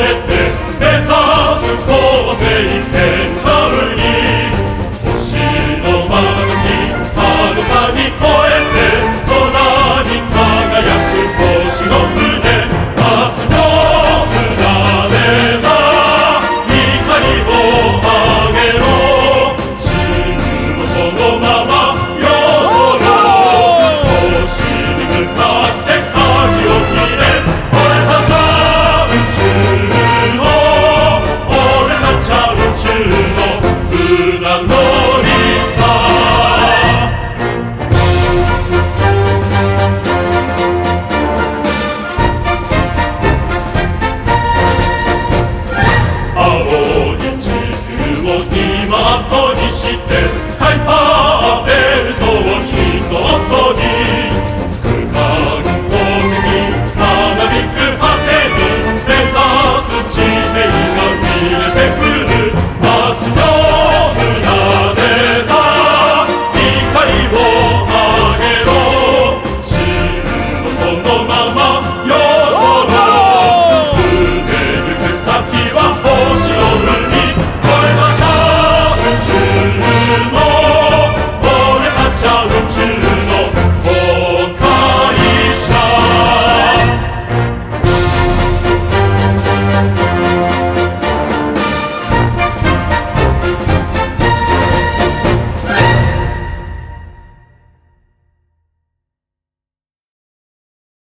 えて目指す構成形 shall.